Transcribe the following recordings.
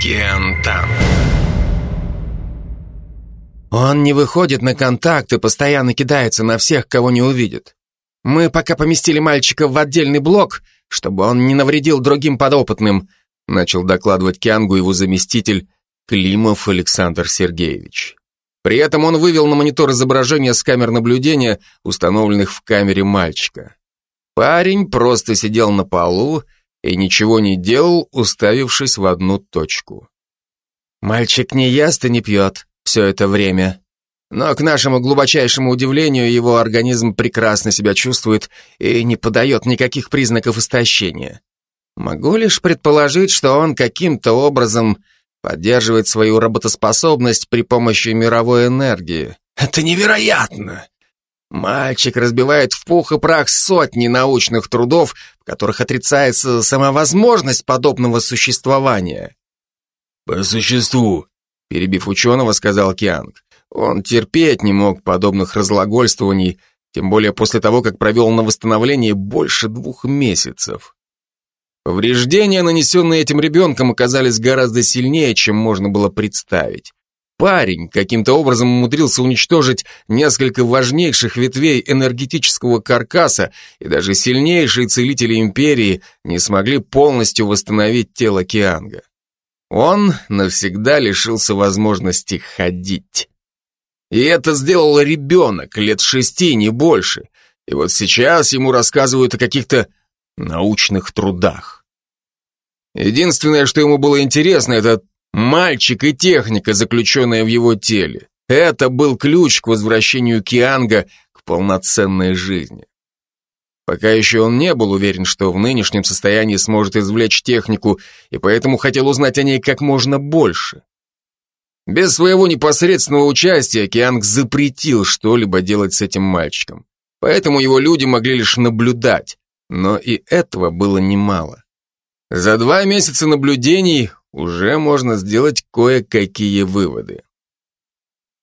Кентан. Он не выходит на контакт и постоянно кидается на всех, кого не увидит. Мы пока поместили мальчика в отдельный блок, чтобы он не навредил другим подопытным, начал докладывать Киангу его заместитель Климов Александр Сергеевич. При этом он вывел на монитор изображения с камер наблюдения, установленных в камере мальчика. Парень просто сидел на полу и ничего не делал, уставившись в одну точку. Мальчик не ест и не пьет все это время. Но, к нашему глубочайшему удивлению, его организм прекрасно себя чувствует и не подает никаких признаков истощения. Могу лишь предположить, что он каким-то образом поддерживает свою работоспособность при помощи мировой энергии. Это невероятно! Мальчик разбивает в пух и прах сотни научных трудов, в которых отрицается сама возможность подобного существования. «По существу», — перебив ученого, сказал Кианг. Он терпеть не мог подобных разлагольствований, тем более после того, как провел на восстановлении больше двух месяцев. Повреждения, нанесенные этим ребенком, оказались гораздо сильнее, чем можно было представить. Парень каким-то образом умудрился уничтожить несколько важнейших ветвей энергетического каркаса, и даже сильнейшие целители империи не смогли полностью восстановить тело Кианга. Он навсегда лишился возможности ходить. И это сделал ребенок, лет шести, не больше. И вот сейчас ему рассказывают о каких-то научных трудах. Единственное, что ему было интересно, это мальчик и техника, заключенная в его теле. Это был ключ к возвращению Кианга к полноценной жизни. Пока еще он не был уверен, что в нынешнем состоянии сможет извлечь технику, и поэтому хотел узнать о ней как можно больше. Без своего непосредственного участия Кианг запретил что-либо делать с этим мальчиком. Поэтому его люди могли лишь наблюдать, но и этого было немало. За два месяца наблюдений уже можно сделать кое-какие выводы.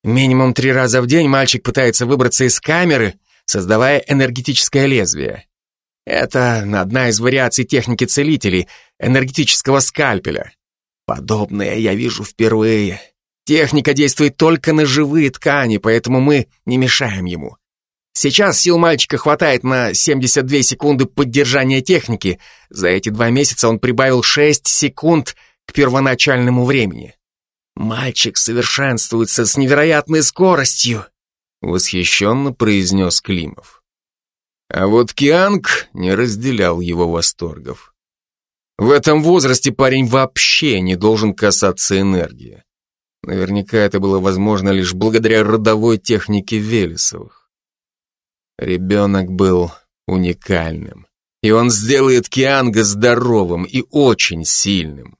Минимум три раза в день мальчик пытается выбраться из камеры, создавая энергетическое лезвие. Это одна из вариаций техники целителей, энергетического скальпеля. Подобное я вижу впервые. Техника действует только на живые ткани, поэтому мы не мешаем ему. Сейчас сил мальчика хватает на 72 секунды поддержания техники. За эти два месяца он прибавил 6 секунд к первоначальному времени. Мальчик совершенствуется с невероятной скоростью, восхищенно произнес Климов. А вот Кианг не разделял его восторгов. В этом возрасте парень вообще не должен касаться энергии. Наверняка это было возможно лишь благодаря родовой технике Велесовых. Ребенок был уникальным, и он сделает Кианга здоровым и очень сильным.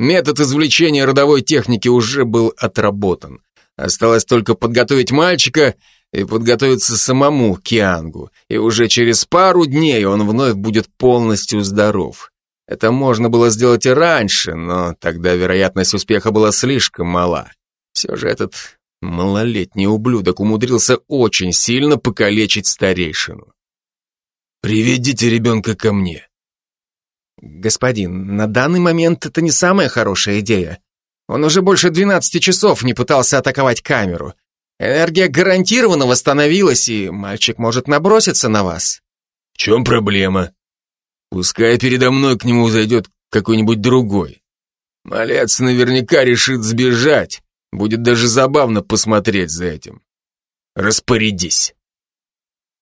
Метод извлечения родовой техники уже был отработан. Осталось только подготовить мальчика и подготовиться самому Киангу, и уже через пару дней он вновь будет полностью здоров. Это можно было сделать и раньше, но тогда вероятность успеха была слишком мала. Все же этот малолетний ублюдок умудрился очень сильно покалечить старейшину. «Приведите ребенка ко мне». «Господин, на данный момент это не самая хорошая идея. Он уже больше 12 часов не пытался атаковать камеру. Энергия гарантированно восстановилась, и мальчик может наброситься на вас». «В чем проблема?» Пускай передо мной к нему зайдет какой-нибудь другой. Малец наверняка решит сбежать. Будет даже забавно посмотреть за этим. Распорядись.